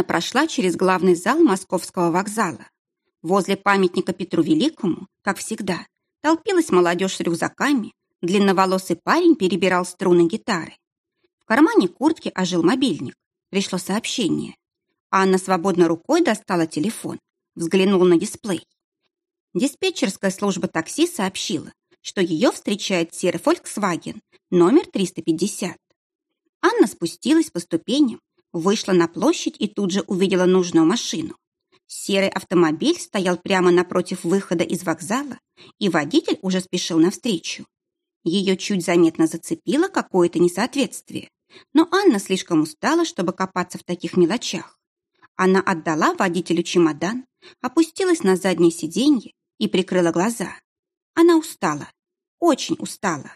Анна прошла через главный зал московского вокзала. Возле памятника Петру Великому, как всегда, толпилась молодежь с рюкзаками, длинноволосый парень перебирал струны гитары. В кармане куртки ожил мобильник. Пришло сообщение. Анна свободно рукой достала телефон, взглянула на дисплей. Диспетчерская служба такси сообщила, что ее встречает серый Volkswagen номер 350. Анна спустилась по ступеням, вышла на площадь и тут же увидела нужную машину. Серый автомобиль стоял прямо напротив выхода из вокзала, и водитель уже спешил навстречу. Ее чуть заметно зацепило какое-то несоответствие, но Анна слишком устала, чтобы копаться в таких мелочах. Она отдала водителю чемодан, опустилась на заднее сиденье и прикрыла глаза. Она устала, очень устала.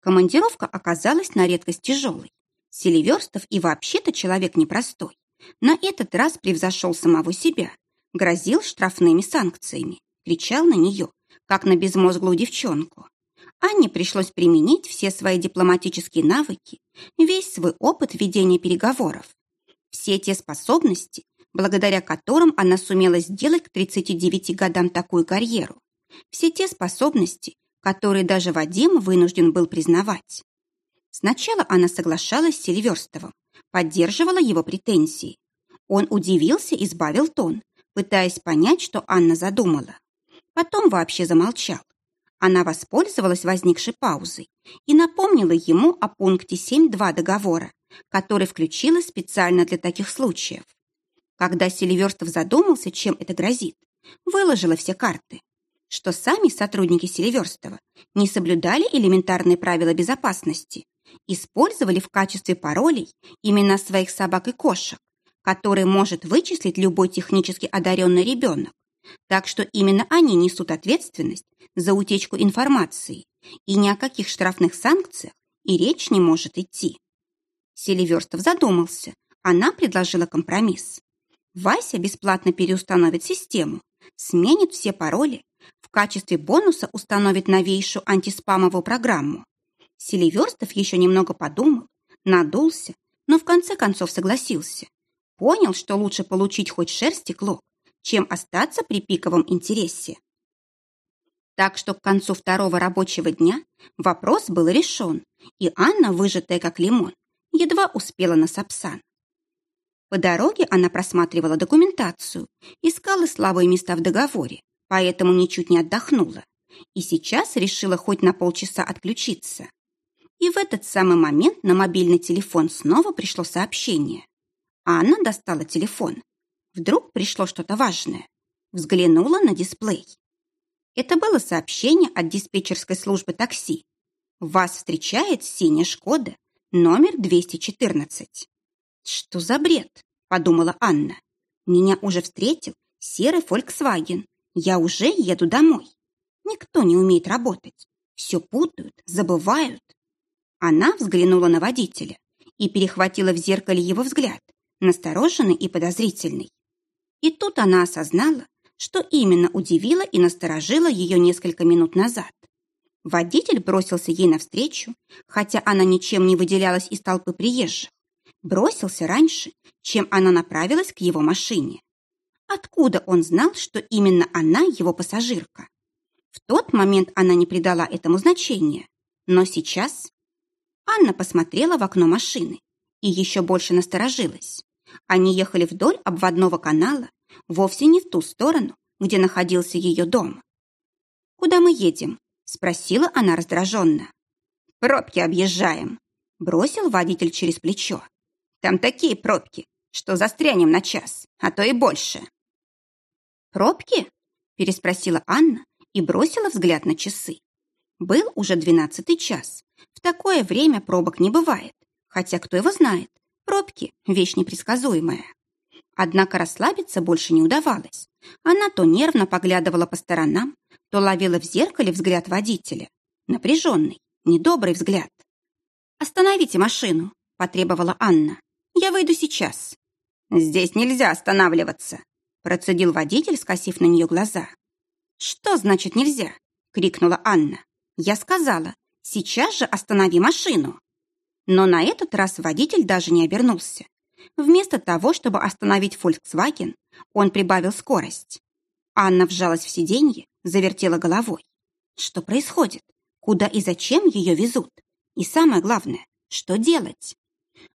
Командировка оказалась на редкость тяжелой. Селиверстов и вообще-то человек непростой. На этот раз превзошел самого себя, грозил штрафными санкциями, кричал на нее, как на безмозглую девчонку. Анне пришлось применить все свои дипломатические навыки, весь свой опыт ведения переговоров. Все те способности, благодаря которым она сумела сделать к 39 годам такую карьеру. Все те способности, которые даже Вадим вынужден был признавать. Сначала она соглашалась с Сильверстовым, поддерживала его претензии. Он удивился и сбавил тон, пытаясь понять, что Анна задумала. Потом вообще замолчал. Она воспользовалась возникшей паузой и напомнила ему о пункте 7.2 договора, который включила специально для таких случаев. Когда Селиверстов задумался, чем это грозит, выложила все карты, что сами сотрудники Селиверстова не соблюдали элементарные правила безопасности, использовали в качестве паролей имена своих собак и кошек, которые может вычислить любой технически одаренный ребенок. Так что именно они несут ответственность за утечку информации, и ни о каких штрафных санкциях и речь не может идти. Селиверстов задумался. Она предложила компромисс. Вася бесплатно переустановит систему, сменит все пароли, в качестве бонуса установит новейшую антиспамовую программу. Селиверстов еще немного подумал, надулся, но в конце концов согласился. Понял, что лучше получить хоть шерсть и клок, чем остаться при пиковом интересе. Так что к концу второго рабочего дня вопрос был решен, и Анна, выжатая как лимон, едва успела на Сапсан. По дороге она просматривала документацию, искала слабые места в договоре, поэтому ничуть не отдохнула. И сейчас решила хоть на полчаса отключиться. И в этот самый момент на мобильный телефон снова пришло сообщение. Анна достала телефон. Вдруг пришло что-то важное. Взглянула на дисплей. Это было сообщение от диспетчерской службы такси. Вас встречает синяя «Шкода», номер 214. Что за бред? Подумала Анна. Меня уже встретил серый Volkswagen. Я уже еду домой. Никто не умеет работать. Все путают, забывают. Она взглянула на водителя и перехватила в зеркале его взгляд, настороженный и подозрительный. И тут она осознала, что именно удивило и насторожило ее несколько минут назад. Водитель бросился ей навстречу, хотя она ничем не выделялась из толпы приезжих. Бросился раньше, чем она направилась к его машине. Откуда он знал, что именно она его пассажирка? В тот момент она не придала этому значения, но сейчас Анна посмотрела в окно машины и еще больше насторожилась. Они ехали вдоль обводного канала, вовсе не в ту сторону, где находился ее дом. «Куда мы едем?» – спросила она раздраженно. «Пробки объезжаем», – бросил водитель через плечо. «Там такие пробки, что застрянем на час, а то и больше». «Пробки?» – переспросила Анна и бросила взгляд на часы. Был уже двенадцатый час, в такое время пробок не бывает, хотя кто его знает, пробки – вещь непредсказуемая. Однако расслабиться больше не удавалось. Она то нервно поглядывала по сторонам, то ловила в зеркале взгляд водителя. Напряженный, недобрый взгляд. «Остановите машину», – потребовала Анна. «Я выйду сейчас». «Здесь нельзя останавливаться», – процедил водитель, скосив на нее глаза. «Что значит нельзя?» – крикнула Анна. «Я сказала, Сейчас же останови машину!» Но на этот раз водитель даже не обернулся. Вместо того, чтобы остановить Volkswagen, он прибавил скорость. Анна вжалась в сиденье, завертела головой. Что происходит? Куда и зачем ее везут? И самое главное, что делать?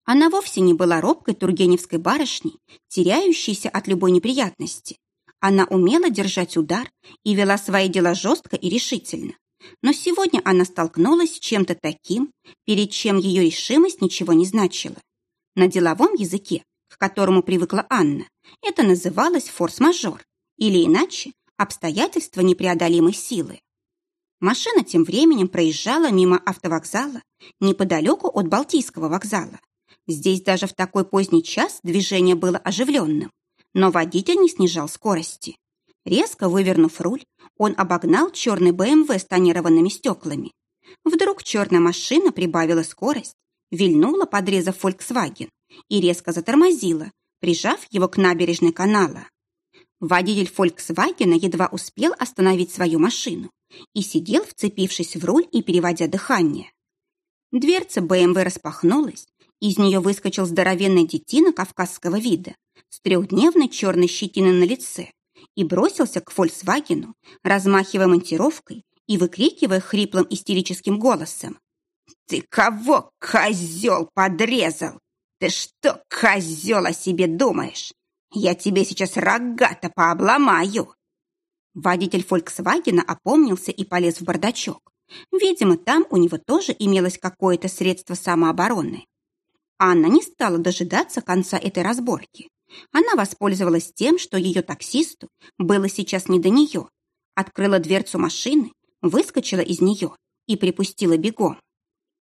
Она вовсе не была робкой тургеневской барышней, теряющейся от любой неприятности. Она умела держать удар и вела свои дела жестко и решительно. Но сегодня она столкнулась с чем-то таким, перед чем ее решимость ничего не значила. На деловом языке, к которому привыкла Анна, это называлось форс-мажор, или иначе обстоятельства непреодолимой силы. Машина тем временем проезжала мимо автовокзала неподалеку от Балтийского вокзала. Здесь даже в такой поздний час движение было оживленным, но водитель не снижал скорости. Резко вывернув руль, он обогнал черный БМВ с тонированными стеклами. Вдруг черная машина прибавила скорость, вильнула, подрезав Volkswagen, и резко затормозила, прижав его к набережной канала. Водитель Volkswagen едва успел остановить свою машину и сидел, вцепившись в руль и переводя дыхание. Дверца БМВ распахнулась, из нее выскочил здоровенный детина кавказского вида с трехдневной черной щетиной на лице и бросился к «Фольксвагену», размахивая монтировкой и выкрикивая хриплым истерическим голосом. «Ты кого, козел, подрезал? Ты что, козел, о себе думаешь? Я тебе сейчас рогато пообломаю!» Водитель «Фольксвагена» опомнился и полез в бардачок. Видимо, там у него тоже имелось какое-то средство самообороны. Анна не стала дожидаться конца этой разборки. Она воспользовалась тем, что ее таксисту было сейчас не до нее. Открыла дверцу машины, выскочила из нее и припустила бегом.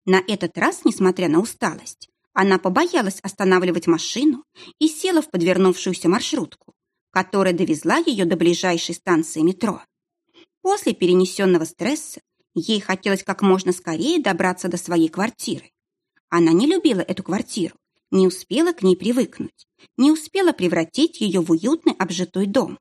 На этот раз, несмотря на усталость, она побоялась останавливать машину и села в подвернувшуюся маршрутку, которая довезла ее до ближайшей станции метро. После перенесенного стресса ей хотелось как можно скорее добраться до своей квартиры. Она не любила эту квартиру, не успела к ней привыкнуть, не успела превратить ее в уютный обжитой дом.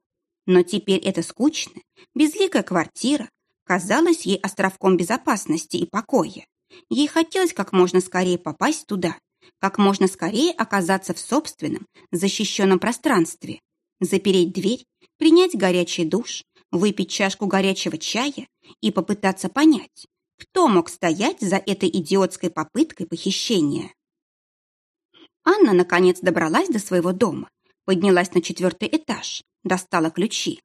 Но теперь эта скучная, безликая квартира казалась ей островком безопасности и покоя. Ей хотелось как можно скорее попасть туда, как можно скорее оказаться в собственном, защищенном пространстве, запереть дверь, принять горячий душ, выпить чашку горячего чая и попытаться понять, кто мог стоять за этой идиотской попыткой похищения. Анна, наконец, добралась до своего дома, поднялась на четвертый этаж, достала ключи.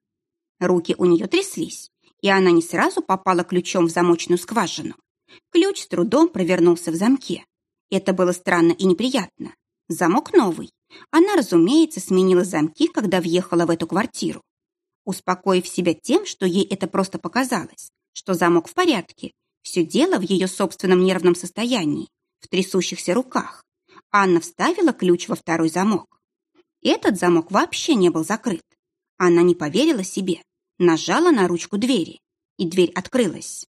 Руки у нее тряслись, и она не сразу попала ключом в замочную скважину. Ключ с трудом провернулся в замке. Это было странно и неприятно. Замок новый. Она, разумеется, сменила замки, когда въехала в эту квартиру. Успокоив себя тем, что ей это просто показалось, что замок в порядке, все дело в ее собственном нервном состоянии, в трясущихся руках. Анна вставила ключ во второй замок. Этот замок вообще не был закрыт. Она не поверила себе, нажала на ручку двери, и дверь открылась.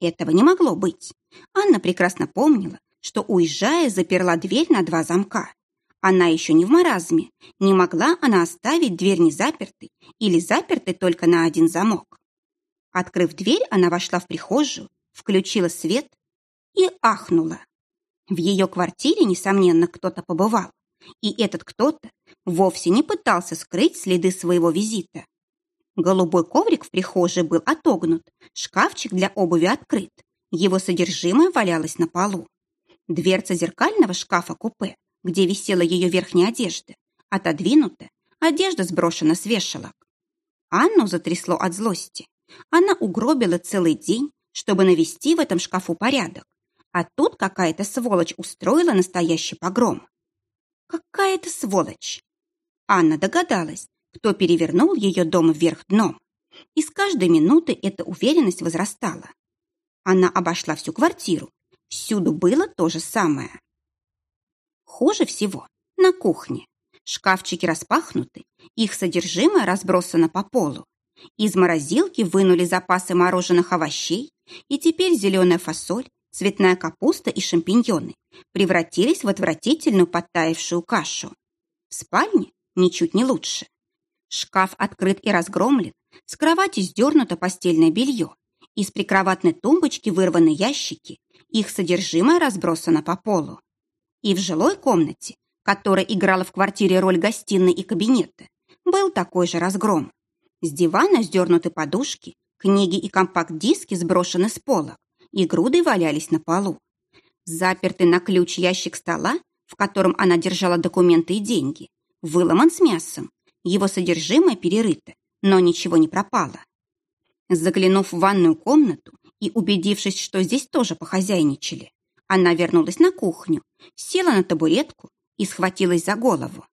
Этого не могло быть. Анна прекрасно помнила, что, уезжая, заперла дверь на два замка. Она еще не в маразме. Не могла она оставить дверь не запертой или запертой только на один замок. Открыв дверь, она вошла в прихожую, включила свет и ахнула. В ее квартире, несомненно, кто-то побывал. И этот кто-то вовсе не пытался скрыть следы своего визита. Голубой коврик в прихожей был отогнут, шкафчик для обуви открыт, его содержимое валялось на полу. Дверца зеркального шкафа-купе, где висела ее верхняя одежда, отодвинута, одежда сброшена с вешалок. Анну затрясло от злости. Она угробила целый день, чтобы навести в этом шкафу порядок. А тут какая-то сволочь устроила настоящий погром. Какая-то сволочь. Анна догадалась, кто перевернул ее дом вверх дном. И с каждой минуты эта уверенность возрастала. Она обошла всю квартиру. Всюду было то же самое. Хуже всего на кухне. Шкафчики распахнуты, их содержимое разбросано по полу. Из морозилки вынули запасы мороженых овощей, и теперь зеленая фасоль, цветная капуста и шампиньоны превратились в отвратительную подтаявшую кашу. В спальне ничуть не лучше. Шкаф открыт и разгромлен, с кровати сдернуто постельное белье, из прикроватной тумбочки вырваны ящики, их содержимое разбросано по полу. И в жилой комнате, которая играла в квартире роль гостиной и кабинета, был такой же разгром. С дивана сдернуты подушки, книги и компакт-диски сброшены с полок и груды валялись на полу. Запертый на ключ ящик стола, в котором она держала документы и деньги, выломан с мясом. Его содержимое перерыто, но ничего не пропало. Заглянув в ванную комнату и убедившись, что здесь тоже похозяйничали, она вернулась на кухню, села на табуретку и схватилась за голову.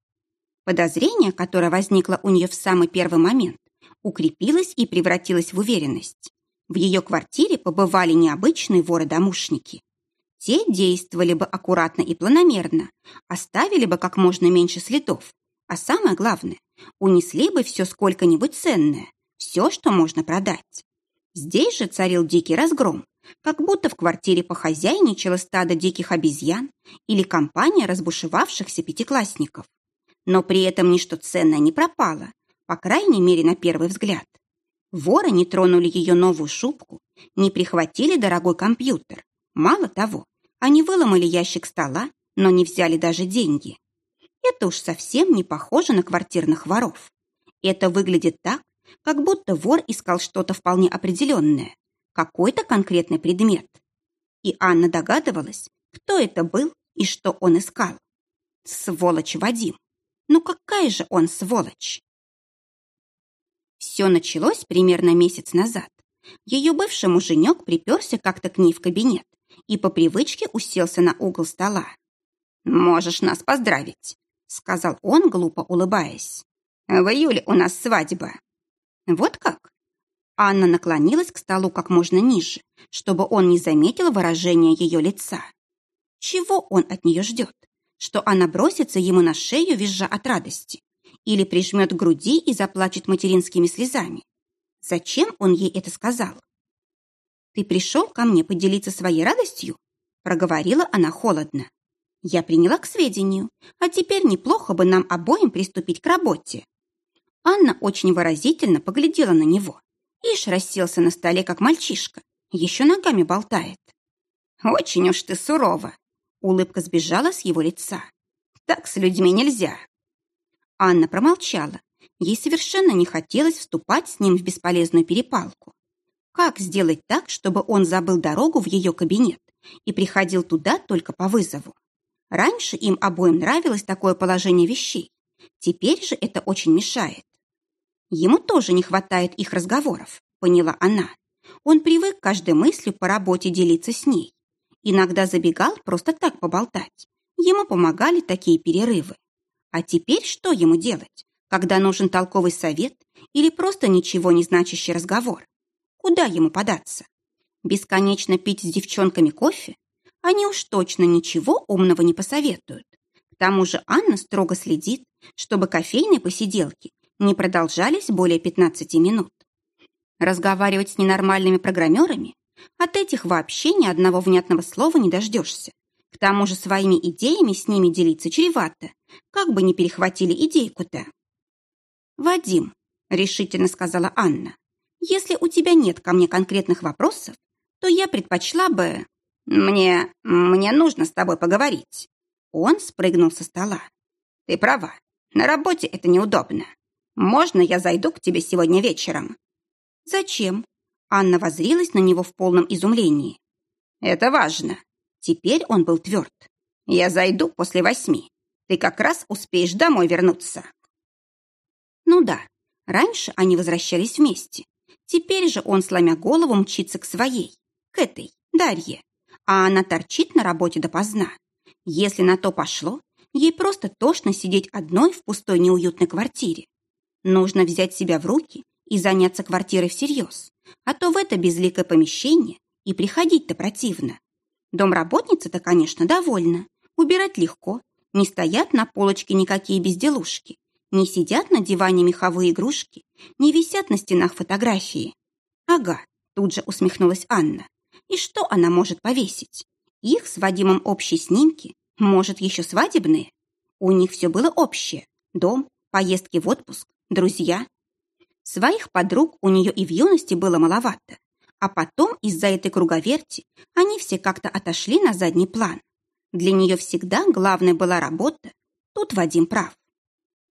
Подозрение, которое возникло у нее в самый первый момент, укрепилось и превратилось в уверенность. В ее квартире побывали необычные воры-домушники. Те действовали бы аккуратно и планомерно, оставили бы как можно меньше следов, а самое главное, унесли бы все сколько-нибудь ценное, все, что можно продать. Здесь же царил дикий разгром, как будто в квартире похозяйничало стадо диких обезьян или компания разбушевавшихся пятиклассников. Но при этом ничто ценное не пропало, по крайней мере, на первый взгляд. Воры не тронули ее новую шубку, не прихватили дорогой компьютер. Мало того, они выломали ящик стола, но не взяли даже деньги. Это уж совсем не похоже на квартирных воров. Это выглядит так, как будто вор искал что-то вполне определенное, какой-то конкретный предмет. И Анна догадывалась, кто это был и что он искал. Сволочь Вадим. Ну какая же он сволочь? Все началось примерно месяц назад. Ее бывший муженек приперся как-то к ней в кабинет и по привычке уселся на угол стола. «Можешь нас поздравить», — сказал он, глупо улыбаясь. «В июле у нас свадьба». «Вот как?» Анна наклонилась к столу как можно ниже, чтобы он не заметил выражения ее лица. Чего он от нее ждет? Что она бросится ему на шею, визжа от радости? Или прижмет к груди и заплачет материнскими слезами. Зачем он ей это сказал? «Ты пришел ко мне поделиться своей радостью?» проговорила она холодно. «Я приняла к сведению, а теперь неплохо бы нам обоим приступить к работе». Анна очень выразительно поглядела на него. Ишь расселся на столе, как мальчишка, еще ногами болтает. «Очень уж ты сурова!» Улыбка сбежала с его лица. «Так с людьми нельзя!» Анна промолчала. Ей совершенно не хотелось вступать с ним в бесполезную перепалку. Как сделать так, чтобы он забыл дорогу в ее кабинет и приходил туда только по вызову? Раньше им обоим нравилось такое положение вещей. Теперь же это очень мешает. Ему тоже не хватает их разговоров, поняла она. Он привык каждой мыслью по работе делиться с ней. Иногда забегал просто так поболтать. Ему помогали такие перерывы. А теперь что ему делать, когда нужен толковый совет или просто ничего не значащий разговор? Куда ему податься? Бесконечно пить с девчонками кофе? Они уж точно ничего умного не посоветуют. К тому же Анна строго следит, чтобы кофейные посиделки не продолжались более 15 минут. Разговаривать с ненормальными программерами? От этих вообще ни одного внятного слова не дождешься. К тому же своими идеями с ними делиться чревато, как бы не перехватили идейку-то. «Вадим», — решительно сказала Анна, «если у тебя нет ко мне конкретных вопросов, то я предпочла бы...» «Мне... мне нужно с тобой поговорить». Он спрыгнул со стола. «Ты права, на работе это неудобно. Можно я зайду к тебе сегодня вечером?» «Зачем?» Анна возрилась на него в полном изумлении. «Это важно. Теперь он был тверд. «Я зайду после восьми. Ты как раз успеешь домой вернуться». Ну да, раньше они возвращались вместе. Теперь же он, сломя голову, мчится к своей, к этой, Дарье. А она торчит на работе допоздна. Если на то пошло, ей просто тошно сидеть одной в пустой неуютной квартире. Нужно взять себя в руки и заняться квартирой всерьез, а то в это безликое помещение и приходить-то противно. Домработница-то, конечно, довольна. Убирать легко. Не стоят на полочке никакие безделушки. Не сидят на диване меховые игрушки. Не висят на стенах фотографии. Ага, тут же усмехнулась Анна. И что она может повесить? Их с Вадимом общие снимки, может, еще свадебные? У них все было общее. Дом, поездки в отпуск, друзья. Своих подруг у нее и в юности было маловато. А потом из-за этой круговерти они все как-то отошли на задний план. Для нее всегда главной была работа, Тут Вадим прав.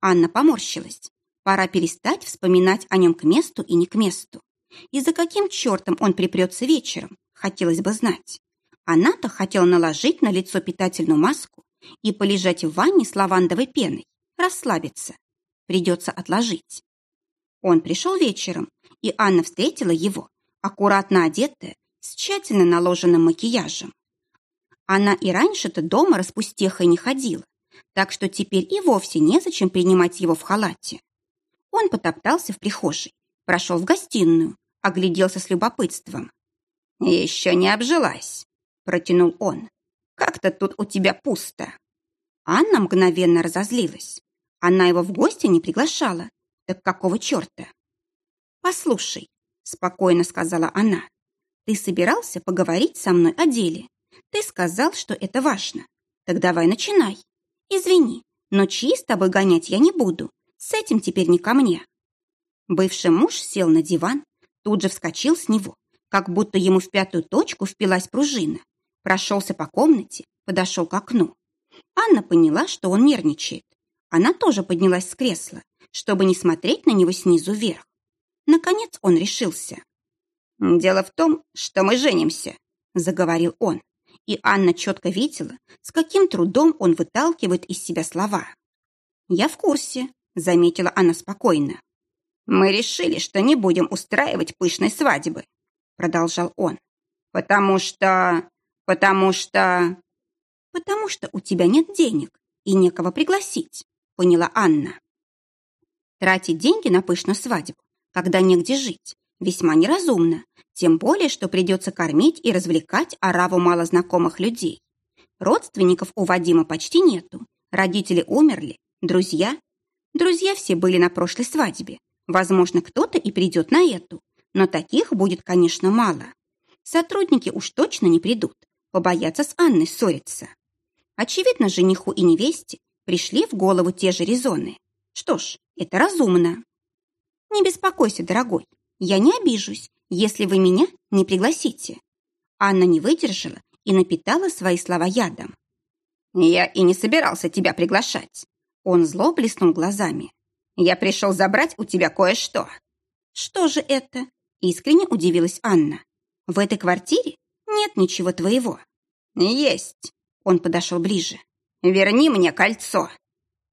Анна поморщилась. Пора перестать вспоминать о нем к месту и не к месту. И за каким чертом он припрется вечером, хотелось бы знать. Она-то хотела наложить на лицо питательную маску и полежать в ванне с лавандовой пеной, расслабиться. Придется отложить. Он пришел вечером, и Анна встретила его, аккуратно одетая, с тщательно наложенным макияжем. Она и раньше-то дома распустехой не ходила, так что теперь и вовсе незачем принимать его в халате. Он потоптался в прихожей, прошел в гостиную, огляделся с любопытством. «Еще не обжилась», — протянул он. «Как-то тут у тебя пусто». Анна мгновенно разозлилась. Она его в гости не приглашала. Так какого черта? «Послушай», — спокойно сказала она, «ты собирался поговорить со мной о деле. Ты сказал, что это важно. Так давай начинай. Извини, но чьи с тобой гонять я не буду. С этим теперь не ко мне». Бывший муж сел на диван, тут же вскочил с него, как будто ему в пятую точку впилась пружина. Прошелся по комнате, подошел к окну. Анна поняла, что он нервничает. Она тоже поднялась с кресла, чтобы не смотреть на него снизу вверх. Наконец он решился. «Дело в том, что мы женимся», — заговорил он. И Анна четко видела, с каким трудом он выталкивает из себя слова. «Я в курсе», — заметила она спокойно. «Мы решили, что не будем устраивать пышной свадьбы», — продолжал он. «Потому что... потому что...» «Потому что у тебя нет денег и некого пригласить», — поняла Анна. Тратить деньги на пышную свадьбу, когда негде жить, весьма неразумно, тем более, что придется кормить и развлекать ораву малознакомых людей. Родственников у Вадима почти нету, родители умерли, друзья. Друзья все были на прошлой свадьбе, возможно, кто-то и придет на эту, но таких будет, конечно, мало. Сотрудники уж точно не придут, побоятся с Анной ссориться. Очевидно, жениху и невесте пришли в голову те же резоны. Что ж, это разумно. Не беспокойся, дорогой, я не обижусь, если вы меня не пригласите. Анна не выдержала и напитала свои слова ядом. Я и не собирался тебя приглашать. Он зло блеснул глазами. Я пришел забрать у тебя кое-что. Что же это? Искренне удивилась Анна. В этой квартире нет ничего твоего. Есть. Он подошел ближе. «Верни мне кольцо!»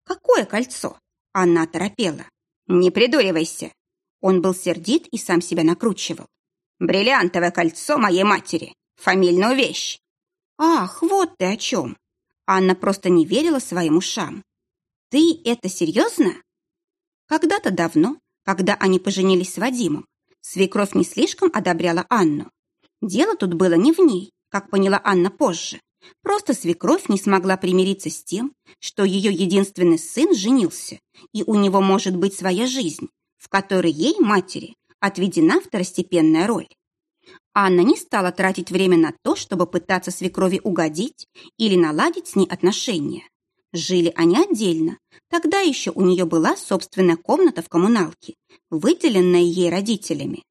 «Какое кольцо?» Анна оторопела. «Не придуривайся!» Он был сердит и сам себя накручивал. «Бриллиантовое кольцо моей матери! Фамильную вещь!» «Ах, вот ты о чем!» Анна просто не верила своим ушам. «Ты это серьезно?» Когда-то давно, когда они поженились с Вадимом, свекровь не слишком одобряла Анну. Дело тут было не в ней, как поняла Анна позже. Просто свекровь не смогла примириться с тем, что ее единственный сын женился, и у него может быть своя жизнь, в которой ей, матери, отведена второстепенная роль. Анна не стала тратить время на то, чтобы пытаться свекрови угодить или наладить с ней отношения. Жили они отдельно. Тогда еще у нее была собственная комната в коммуналке, выделенная ей родителями.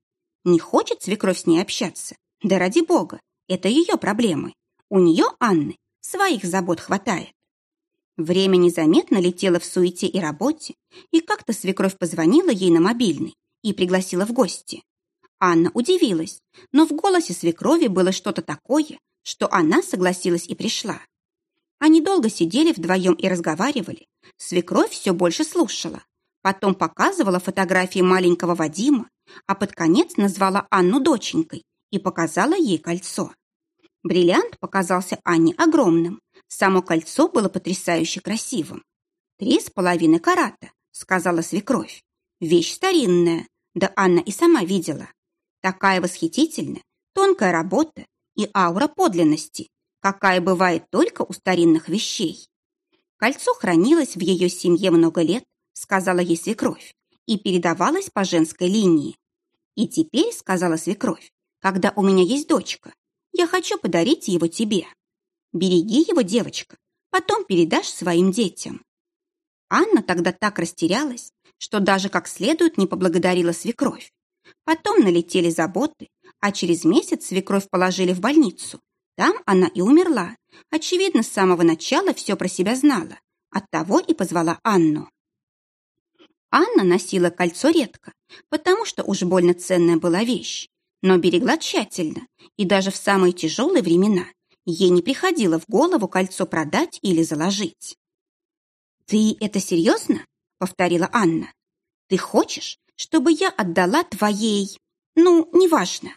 Не хочет свекровь с ней общаться? Да ради бога, это ее проблемы. У нее, Анны, своих забот хватает. Время незаметно летело в суете и работе, и как-то свекровь позвонила ей на мобильный и пригласила в гости. Анна удивилась, но в голосе свекрови было что-то такое, что она согласилась и пришла. Они долго сидели вдвоем и разговаривали. Свекровь все больше слушала. Потом показывала фотографии маленького Вадима, а под конец назвала Анну доченькой и показала ей кольцо. Бриллиант показался Анне огромным. Само кольцо было потрясающе красивым. «Три с половиной карата», — сказала свекровь. «Вещь старинная, да Анна и сама видела. Такая восхитительная, тонкая работа и аура подлинности, какая бывает только у старинных вещей. Кольцо хранилось в ее семье много лет, сказала ей свекровь, и передавалось по женской линии. И теперь, сказала свекровь, когда у меня есть дочка, я хочу подарить его тебе. Береги его, девочка, потом передашь своим детям». Анна тогда так растерялась, что даже как следует не поблагодарила свекровь. Потом налетели заботы, а через месяц свекровь положили в больницу. Там она и умерла. Очевидно, с самого начала все про себя знала, Оттого и позвала Анну. Анна носила кольцо редко, потому что уж больно ценная была вещь, но берегла тщательно, и даже в самые тяжелые времена ей не приходило в голову кольцо продать или заложить. «Ты это серьезно?» — повторила Анна. «Ты хочешь, чтобы я отдала твоей... Ну, неважно.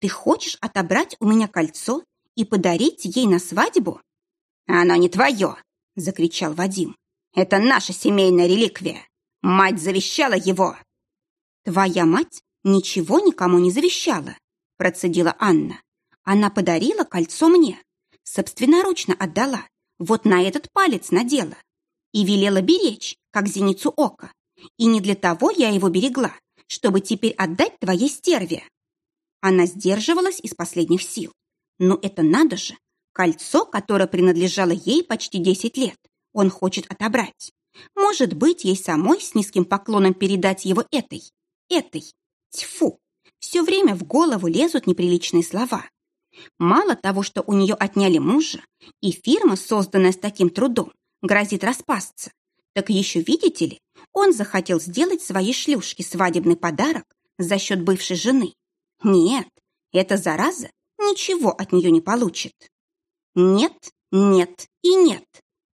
Ты хочешь отобрать у меня кольцо и подарить ей на свадьбу?» «Оно не твое!» — закричал Вадим. «Это наша семейная реликвия. Мать завещала его!» «Твоя мать ничего никому не завещала», — процедила Анна. «Она подарила кольцо мне, собственноручно отдала, вот на этот палец надела и велела беречь, как зеницу ока. И не для того я его берегла, чтобы теперь отдать твоей стерве». Она сдерживалась из последних сил. «Ну это надо же! Кольцо, которое принадлежало ей почти десять лет, он хочет отобрать. Может быть, ей самой с низким поклоном передать его этой, этой. Тьфу! Все время в голову лезут неприличные слова. Мало того, что у нее отняли мужа, и фирма, созданная с таким трудом, грозит распасться, так еще, видите ли, он захотел сделать своей шлюшке свадебный подарок за счет бывшей жены. Нет, эта зараза ничего от нее не получит. Нет, нет и нет,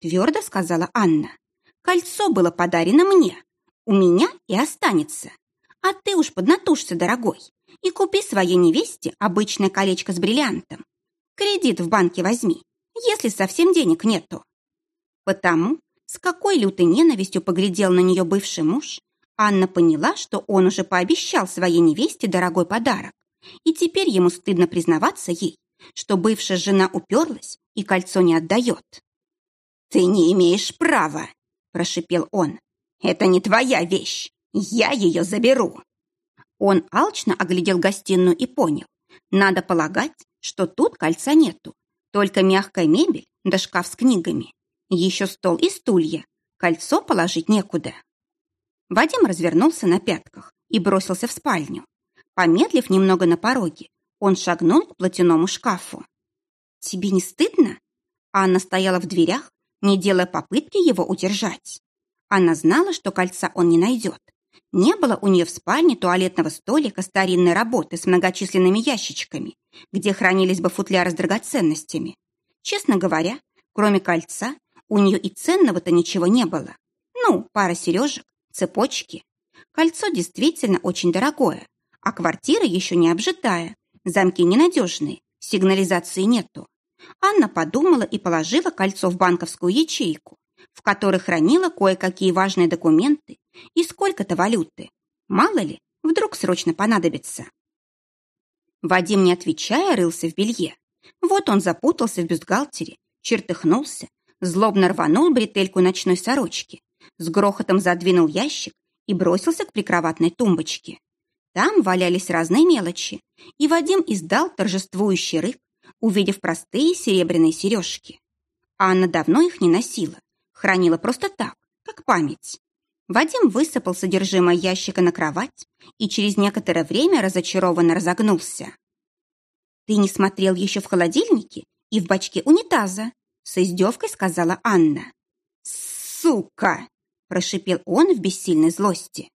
твердо сказала Анна. Кольцо было подарено мне, у меня и останется. А ты уж поднатужься, дорогой, и купи своей невесте обычное колечко с бриллиантом. Кредит в банке возьми, если совсем денег нету. Потому, с какой лютой ненавистью поглядел на нее бывший муж, Анна поняла, что он уже пообещал своей невесте дорогой подарок, и теперь ему стыдно признаваться ей, что бывшая жена уперлась и кольцо не отдает. «Ты не имеешь права!» – прошипел он. «Это не твоя вещь! Я ее заберу!» Он алчно оглядел гостиную и понял. Надо полагать, что тут кольца нету, только мягкая мебель да шкаф с книгами. Еще стол и стулья. Кольцо положить некуда. Вадим развернулся на пятках и бросился в спальню. Помедлив немного на пороге, он шагнул к платяному шкафу. «Тебе не стыдно?» Анна стояла в дверях, не делая попытки его удержать. Она знала, что кольца он не найдет. Не было у нее в спальне туалетного столика старинной работы с многочисленными ящичками, где хранились бы футляры с драгоценностями. Честно говоря, кроме кольца, у нее и ценного-то ничего не было. Ну, пара сережек, цепочки. Кольцо действительно очень дорогое, а квартира еще не обжитая, замки ненадежные, сигнализации нету. Анна подумала и положила кольцо в банковскую ячейку, в которой хранила кое-какие важные документы и сколько-то валюты. Мало ли, вдруг срочно понадобится. Вадим, не отвечая, рылся в белье. Вот он запутался в бюстгальтере, чертыхнулся, злобно рванул бретельку ночной сорочки, с грохотом задвинул ящик и бросился к прикроватной тумбочке. Там валялись разные мелочи, и Вадим издал торжествующий рык, увидев простые серебряные сережки. Анна давно их не носила, хранила просто так, как память. Вадим высыпал содержимое ящика на кровать и через некоторое время разочарованно разогнулся. «Ты не смотрел еще в холодильнике и в бачке унитаза?» с издевкой сказала Анна. «Сука!» – прошипел он в бессильной злости.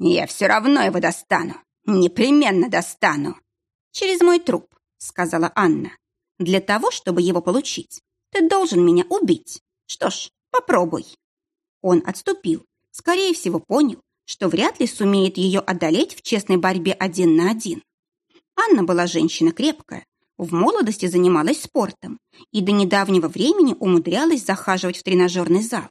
«Я все равно его достану, непременно достану!» «Через мой труп», – сказала Анна. «Для того, чтобы его получить, ты должен меня убить. Что ж, попробуй». Он отступил, скорее всего понял, что вряд ли сумеет ее одолеть в честной борьбе один на один. Анна была женщина крепкая, в молодости занималась спортом и до недавнего времени умудрялась захаживать в тренажерный зал.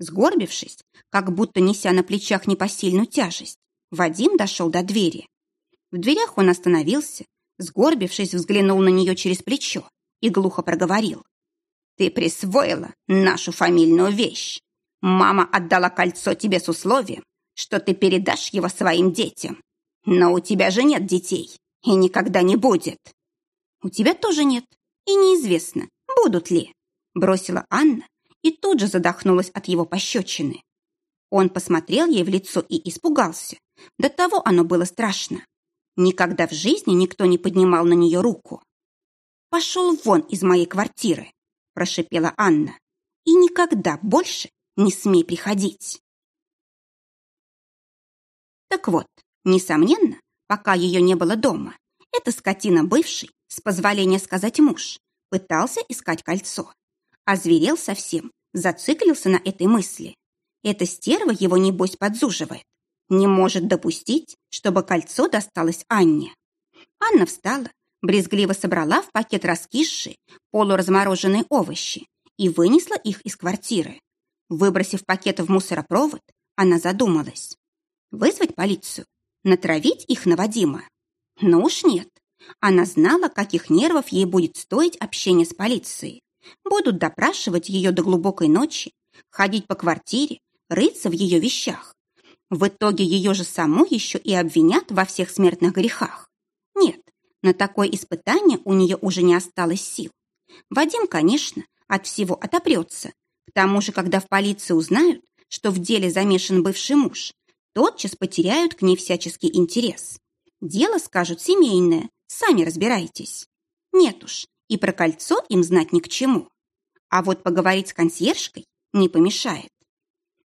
Сгорбившись, как будто неся на плечах непосильную тяжесть, Вадим дошел до двери. В дверях он остановился, сгорбившись, взглянул на нее через плечо и глухо проговорил. «Ты присвоила нашу фамильную вещь. Мама отдала кольцо тебе с условием, что ты передашь его своим детям. Но у тебя же нет детей и никогда не будет. «У тебя тоже нет, и неизвестно, будут ли», бросила Анна и тут же задохнулась от его пощечины. Он посмотрел ей в лицо и испугался. До того оно было страшно. Никогда в жизни никто не поднимал на нее руку. «Пошел вон из моей квартиры», – прошипела Анна. И никогда больше не смей приходить. Так вот, несомненно, пока ее не было дома, эта скотина бывший, с позволения сказать муж, пытался искать кольцо. Озверел совсем, зациклился на этой мысли. Эта стерва его, небось, подзуживает. Не может допустить, чтобы кольцо досталось Анне. Анна встала, брезгливо собрала в пакет раскисшие, полуразмороженные овощи и вынесла их из квартиры. Выбросив пакеты в мусоропровод, она задумалась. Вызвать полицию? Натравить их на Вадима? Ну уж нет. Она знала, каких нервов ей будет стоить общение с полицией. Будут допрашивать ее до глубокой ночи, ходить по квартире, рыться в ее вещах. В итоге ее же саму еще и обвинят во всех смертных грехах. Нет, на такое испытание у нее уже не осталось сил. Вадим, конечно, от всего отопрется. К тому же, когда в полиции узнают, что в деле замешан бывший муж, тотчас потеряют к ней всяческий интерес. Дело, скажут, семейное, сами разбирайтесь. Нет уж, и про кольцо им знать ни к чему. А вот поговорить с консьержкой не помешает.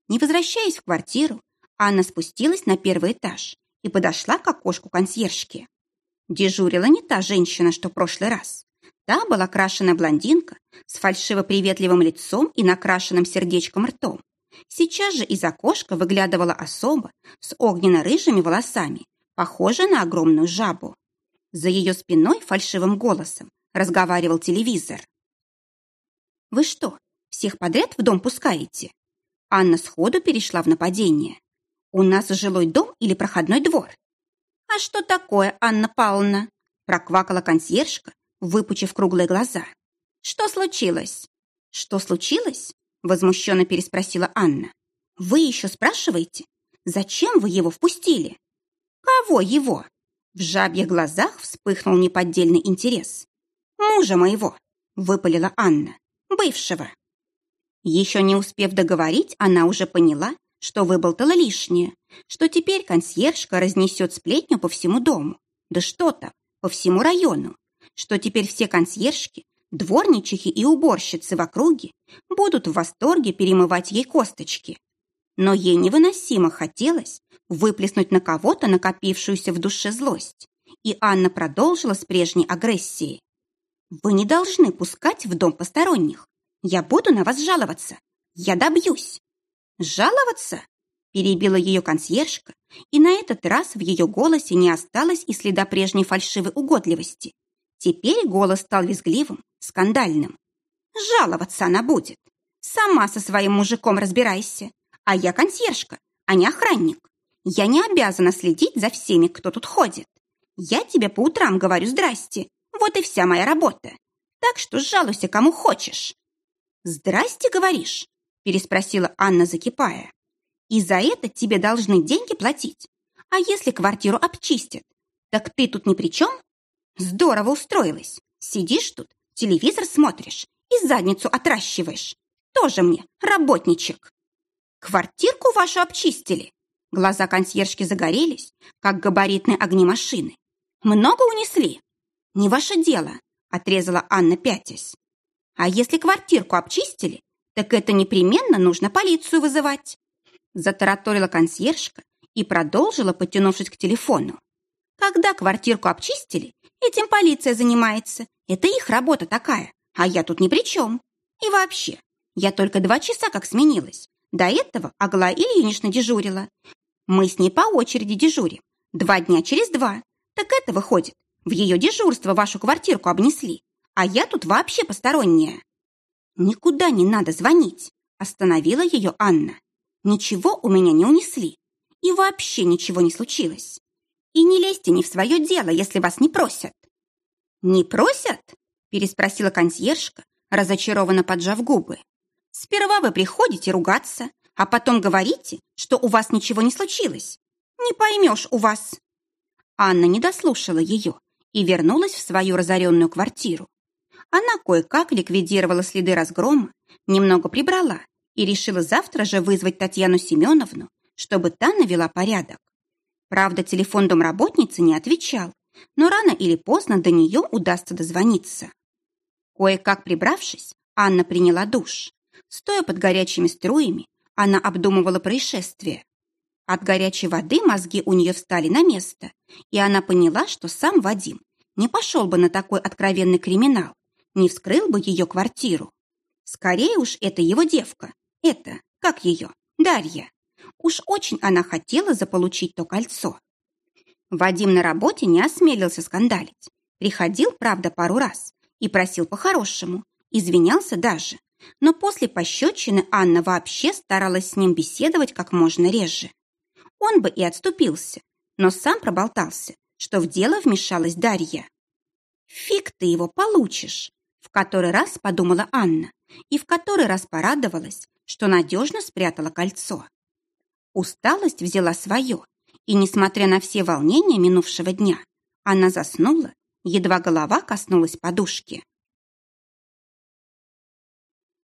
Не возвращаясь в квартиру, Анна спустилась на первый этаж и подошла к окошку консьержки. Дежурила не та женщина, что в прошлый раз. Та была крашеная блондинка с фальшиво-приветливым лицом и накрашенным сердечком ртом. Сейчас же из окошка выглядывала особа с огненно-рыжими волосами, похожая на огромную жабу. За ее спиной фальшивым голосом разговаривал телевизор. «Вы что, всех подряд в дом пускаете?» Анна сходу перешла в нападение. «У нас жилой дом или проходной двор?» «А что такое, Анна Павловна?» проквакала консьержка, выпучив круглые глаза. «Что случилось?» «Что случилось?» возмущенно переспросила Анна. «Вы еще спрашиваете? Зачем вы его впустили?» «Кого его?» В жабьих глазах вспыхнул неподдельный интерес. «Мужа моего», — выпалила Анна, — «бывшего». Еще не успев договорить, она уже поняла, что выболтала лишнее, что теперь консьержка разнесет сплетню по всему дому. Да что то по всему району. Что теперь все консьержки, дворничихи и уборщицы в округе будут в восторге перемывать ей косточки. Но ей невыносимо хотелось выплеснуть на кого-то накопившуюся в душе злость. И Анна продолжила с прежней агрессией. «Вы не должны пускать в дом посторонних. Я буду на вас жаловаться. Я добьюсь». «Жаловаться?» Перебила ее консьержка, и на этот раз в ее голосе не осталось и следа прежней фальшивой угодливости. Теперь голос стал визгливым, скандальным. «Жаловаться она будет. Сама со своим мужиком разбирайся. А я консьержка, а не охранник. Я не обязана следить за всеми, кто тут ходит. Я тебе по утрам говорю «здрасте». Вот и вся моя работа. Так что жалуйся кому хочешь». «Здрасте, говоришь?» переспросила Анна, закипая. «И за это тебе должны деньги платить. А если квартиру обчистят, так ты тут ни при чем?» «Здорово устроилась. Сидишь тут, телевизор смотришь и задницу отращиваешь. Тоже мне работничек». «Квартирку вашу обчистили?» Глаза консьержки загорелись, как габаритные огни машины. «Много унесли?» «Не ваше дело», — отрезала Анна, пятясь. «А если квартирку обчистили, так это непременно нужно полицию вызывать. Затараторила консьержка и продолжила, потянувшись к телефону. Когда квартирку обчистили, этим полиция занимается. Это их работа такая, а я тут ни при чем. И вообще, я только два часа как сменилась. До этого Аглая Ильинична дежурила. Мы с ней по очереди дежурим. Два дня через два. Так это выходит, в ее дежурство вашу квартирку обнесли. А я тут вообще посторонняя. «Никуда не надо звонить», – остановила ее Анна. «Ничего у меня не унесли. И вообще ничего не случилось. И не лезьте не в свое дело, если вас не просят». «Не просят?» – переспросила консьержка, разочарованно поджав губы. «Сперва вы приходите ругаться, а потом говорите, что у вас ничего не случилось. Не поймешь у вас». Анна не дослушала ее и вернулась в свою разоренную квартиру. Она кое-как ликвидировала следы разгрома, немного прибрала и решила завтра же вызвать Татьяну Семеновну, чтобы та навела порядок. Правда, телефон домработницы не отвечал, но рано или поздно до нее удастся дозвониться. Кое-как прибравшись, Анна приняла душ. Стоя под горячими струями, она обдумывала происшествие. От горячей воды мозги у нее встали на место, и она поняла, что сам Вадим не пошел бы на такой откровенный криминал, не вскрыл бы ее квартиру. Скорее уж это его девка. Это, как ее, Дарья. Уж очень она хотела заполучить то кольцо. Вадим на работе не осмелился скандалить. Приходил, правда, пару раз и просил по-хорошему, извинялся даже. Но после пощечины Анна вообще старалась с ним беседовать как можно реже. Он бы и отступился, но сам проболтался, что в дело вмешалась Дарья. «Фиг ты его получишь!» В который раз подумала Анна и в который раз порадовалась, что надежно спрятала кольцо. Усталость взяла свое, и, несмотря на все волнения минувшего дня, она заснула, едва голова коснулась подушки.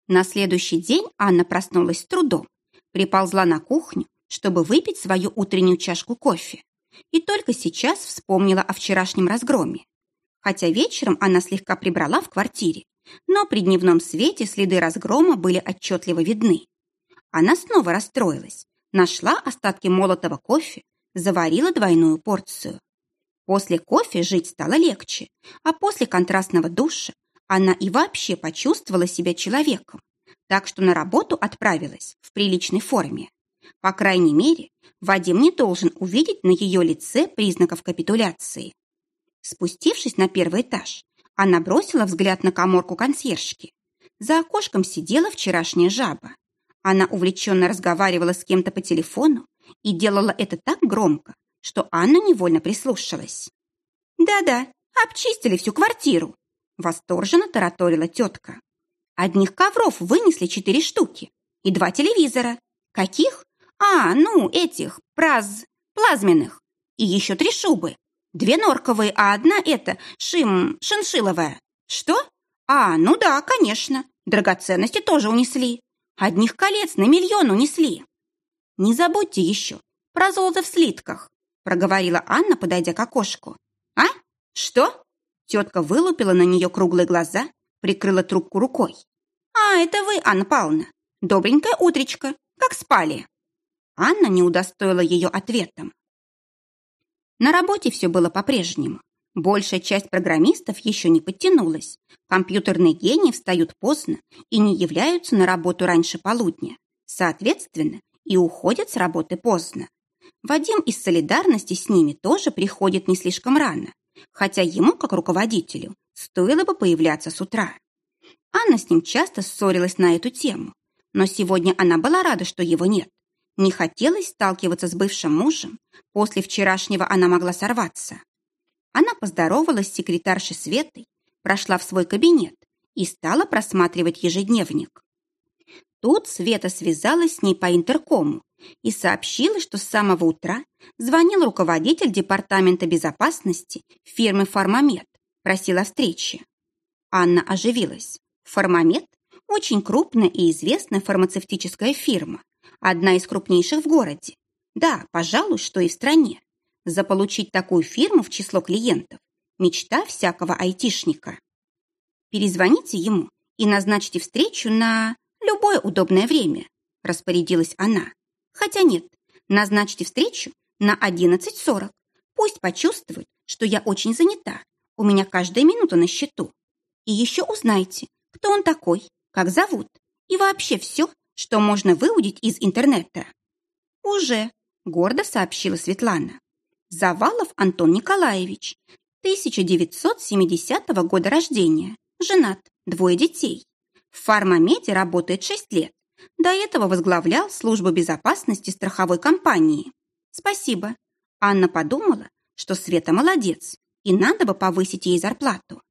На следующий день Анна проснулась с трудом, приползла на кухню, чтобы выпить свою утреннюю чашку кофе, и только сейчас вспомнила о вчерашнем разгроме хотя вечером она слегка прибрала в квартире, но при дневном свете следы разгрома были отчетливо видны. Она снова расстроилась, нашла остатки молотого кофе, заварила двойную порцию. После кофе жить стало легче, а после контрастного душа она и вообще почувствовала себя человеком, так что на работу отправилась в приличной форме. По крайней мере, Вадим не должен увидеть на ее лице признаков капитуляции. Спустившись на первый этаж, она бросила взгляд на коморку консьержки. За окошком сидела вчерашняя жаба. Она увлеченно разговаривала с кем-то по телефону и делала это так громко, что Анна невольно прислушалась. «Да-да, обчистили всю квартиру!» Восторженно тараторила тетка. «Одних ковров вынесли четыре штуки и два телевизора. Каких? А, ну, этих, праз... плазменных. И еще три шубы. Две норковые, а одна эта, шим, шиншиловая. Что? А, ну да, конечно. Драгоценности тоже унесли. Одних колец на миллион унесли. Не забудьте еще про золото в слитках, проговорила Анна, подойдя к окошку. А? Что? Тетка вылупила на нее круглые глаза, прикрыла трубку рукой. А, это вы, Анна Павловна. Добренькое утречко. Как спали? Анна не удостоила ее ответом. На работе все было по-прежнему. Большая часть программистов еще не подтянулась. Компьютерные гении встают поздно и не являются на работу раньше полудня. Соответственно, и уходят с работы поздно. Вадим из солидарности с ними тоже приходит не слишком рано, хотя ему, как руководителю, стоило бы появляться с утра. Анна с ним часто ссорилась на эту тему, но сегодня она была рада, что его нет. Не хотелось сталкиваться с бывшим мужем. После вчерашнего она могла сорваться. Она поздоровалась с секретаршей Светой, прошла в свой кабинет и стала просматривать ежедневник. Тут Света связалась с ней по интеркому и сообщила, что с самого утра звонил руководитель департамента безопасности фирмы «Фармамед», просил о встрече. Анна оживилась. «Фармамед» – очень крупная и известная фармацевтическая фирма, Одна из крупнейших в городе. Да, пожалуй, что и в стране. Заполучить такую фирму в число клиентов – мечта всякого айтишника. Перезвоните ему и назначьте встречу на любое удобное время, распорядилась она. Хотя нет, назначьте встречу на 11.40. Пусть почувствует, что я очень занята. У меня каждая минута на счету. И еще узнайте, кто он такой, как зовут и вообще все, что можно выудить из интернета. Уже, гордо сообщила Светлана. Завалов Антон Николаевич, 1970 года рождения, женат, двое детей. В фармамеде работает 6 лет. До этого возглавлял службу безопасности страховой компании. Спасибо. Анна подумала, что Света молодец, и надо бы повысить ей зарплату.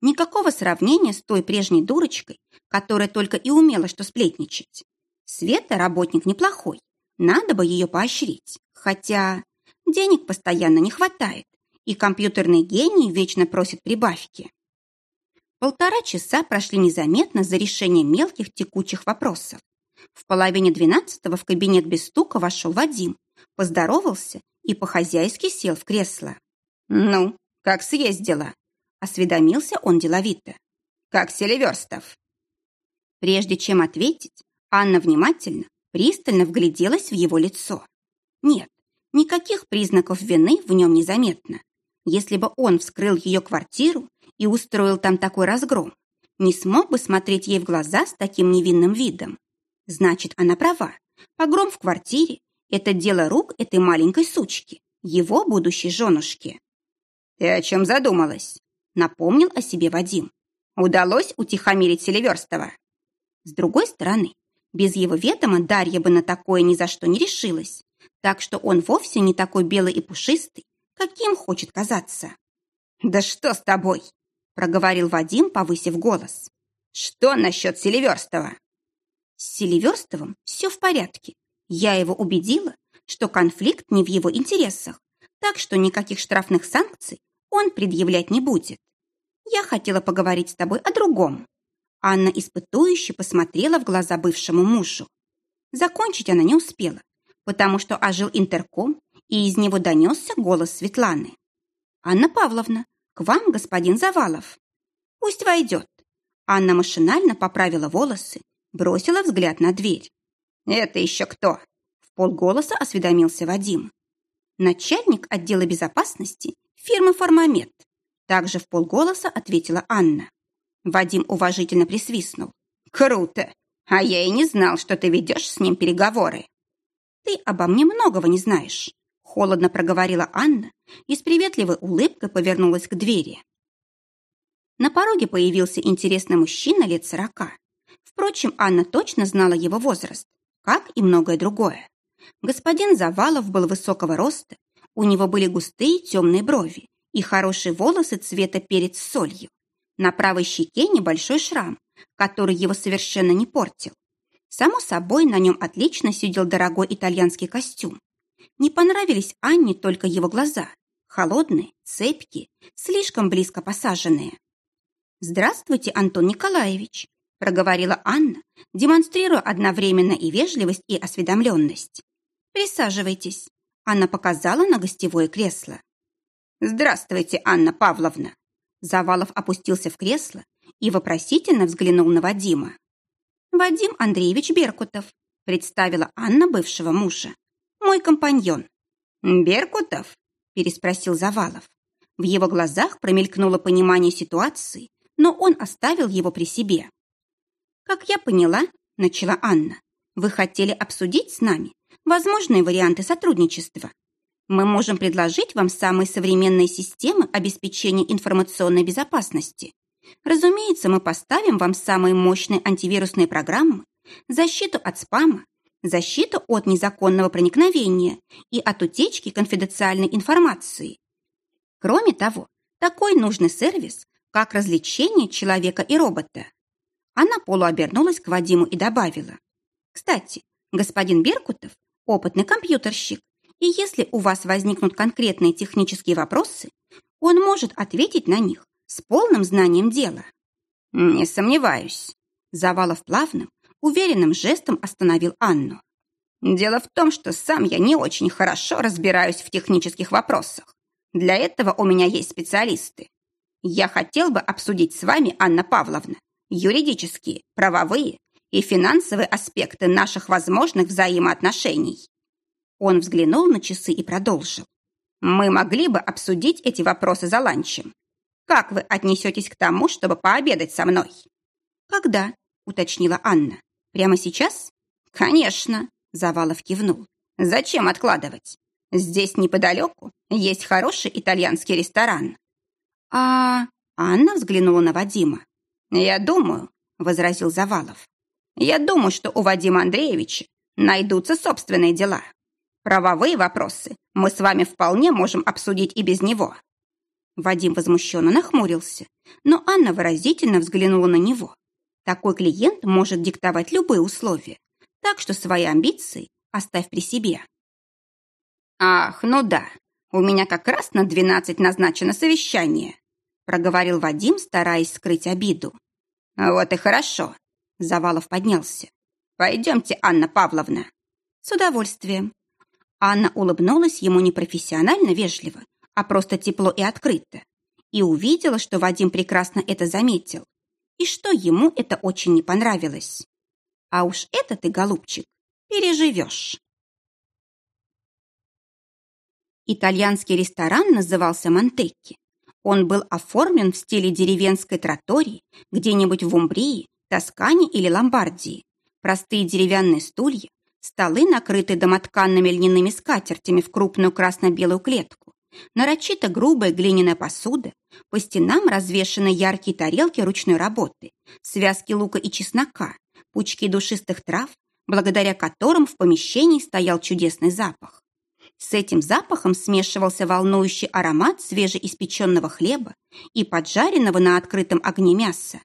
Никакого сравнения с той прежней дурочкой, которая только и умела что сплетничать. Света работник неплохой, надо бы ее поощрить. Хотя денег постоянно не хватает, и компьютерный гений вечно просит прибавки. Полтора часа прошли незаметно за решением мелких текучих вопросов. В половине двенадцатого в кабинет без стука вошел Вадим, поздоровался и по-хозяйски сел в кресло. «Ну, как съездила?» – осведомился он деловито. «Как Селиверстов?» Прежде чем ответить, Анна внимательно, пристально вгляделась в его лицо. Нет, никаких признаков вины в нем не заметно. Если бы он вскрыл ее квартиру и устроил там такой разгром, не смог бы смотреть ей в глаза с таким невинным видом. Значит, она права. Погром в квартире – это дело рук этой маленькой сучки, его будущей женушки. «Ты о чем задумалась?» – напомнил о себе Вадим. «Удалось утихомирить Селиверстова?» С другой стороны, без его ведома Дарья бы на такое ни за что не решилась, так что он вовсе не такой белый и пушистый, каким хочет казаться. «Да что с тобой?» – проговорил Вадим, повысив голос. «Что насчет Селиверстова?» С Селиверстовым все в порядке. Я его убедила, что конфликт не в его интересах, так что никаких штрафных санкций он предъявлять не будет. Я хотела поговорить с тобой о другом. Анна испытующе посмотрела в глаза бывшему мужу. Закончить она не успела, потому что ожил интерком, и из него донесся голос Светланы. «Анна Павловна, к вам господин Завалов». «Пусть войдет». Анна машинально поправила волосы, бросила взгляд на дверь. «Это еще кто?» В полголоса осведомился Вадим. «Начальник отдела безопасности фирмы «Формамед». Также в полголоса ответила Анна. Вадим уважительно присвистнул. «Круто! А я и не знал, что ты ведешь с ним переговоры». «Ты обо мне многого не знаешь», — холодно проговорила Анна и с приветливой улыбкой повернулась к двери. На пороге появился интересный мужчина лет сорока. Впрочем, Анна точно знала его возраст, как и многое другое. Господин Завалов был высокого роста, у него были густые темные брови и хорошие волосы цвета перец с солью. На правой щеке небольшой шрам, который его совершенно не портил. Само собой, на нем отлично сидел дорогой итальянский костюм. Не понравились Анне только его глаза. Холодные, цепкие, слишком близко посаженные. «Здравствуйте, Антон Николаевич», проговорила Анна, демонстрируя одновременно и вежливость, и осведомленность. «Присаживайтесь». Анна показала на гостевое кресло. «Здравствуйте, Анна Павловна», Завалов опустился в кресло и вопросительно взглянул на Вадима. «Вадим Андреевич Беркутов», — представила Анна бывшего мужа. «Мой компаньон». «Беркутов?» — переспросил Завалов. В его глазах промелькнуло понимание ситуации, но он оставил его при себе. «Как я поняла», — начала Анна, «вы хотели обсудить с нами возможные варианты сотрудничества. Мы можем предложить вам самые современные системы обеспечения информационной безопасности. Разумеется, мы поставим вам самые мощные антивирусные программы, защиту от спама, защиту от незаконного проникновения и от утечки конфиденциальной информации. Кроме того, такой нужный сервис, как развлечение человека и робота. Она полуобернулась к Вадиму и добавила. Кстати, господин Беркутов – опытный компьютерщик, и если у вас возникнут конкретные технические вопросы, он может ответить на них с полным знанием дела. Не сомневаюсь. Завалов плавным, уверенным жестом остановил Анну. Дело в том, что сам я не очень хорошо разбираюсь в технических вопросах. Для этого у меня есть специалисты. Я хотел бы обсудить с вами, Анна Павловна, юридические, правовые и финансовые аспекты наших возможных взаимоотношений. Он взглянул на часы и продолжил. «Мы могли бы обсудить эти вопросы за ланчем. Как вы отнесетесь к тому, чтобы пообедать со мной?» «Когда?» — уточнила Анна. «Прямо сейчас?» «Конечно», — Завалов кивнул. «Зачем откладывать? Здесь неподалеку есть хороший итальянский ресторан». «А...» — Анна взглянула на Вадима. «Я думаю», — возразил Завалов. «Я думаю, что у Вадима Андреевича найдутся собственные дела. Правовые вопросы мы с вами вполне можем обсудить и без него». Вадим возмущенно нахмурился, но Анна выразительно взглянула на него. Такой клиент может диктовать любые условия, так что свои амбиции оставь при себе. «Ах, ну да, у меня как раз на двенадцать назначено совещание», проговорил Вадим, стараясь скрыть обиду. «Вот и хорошо», Завалов поднялся. «Пойдемте, Анна Павловна». «С удовольствием», Анна улыбнулась ему не профессионально вежливо, а просто тепло и открыто. И увидела, что Вадим прекрасно это заметил. и что ему это очень не понравилось. А уж это ты, голубчик, переживешь. Итальянский ресторан назывался «Монтекки». Он был оформлен в стиле деревенской тротории где-нибудь в Умбрии, Тоскане или Ломбардии. Простые деревянные стулья, столы, накрытые домотканными льняными скатертями в крупную красно-белую клетку, нарочито грубая глиняная посуда, по стенам развешаны яркие тарелки ручной работы, связки лука и чеснока, пучки душистых трав, благодаря которым в помещении стоял чудесный запах. С этим запахом смешивался волнующий аромат свежеиспеченного хлеба и поджаренного на открытом огне мяса.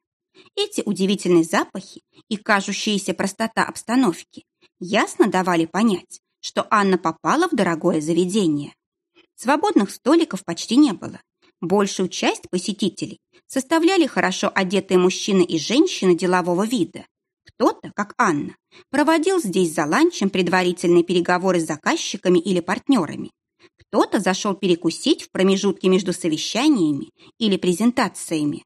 Эти удивительные запахи и кажущаяся простота обстановки ясно давали понять, что Анна попала в дорогое заведение. Свободных столиков почти не было. Большую часть посетителей составляли хорошо одетые мужчины и женщины делового вида. Кто-то, как Анна, проводил здесь за ланчем предварительные переговоры с заказчиками или партнерами. Кто-то зашел перекусить в промежутке между совещаниями или презентациями.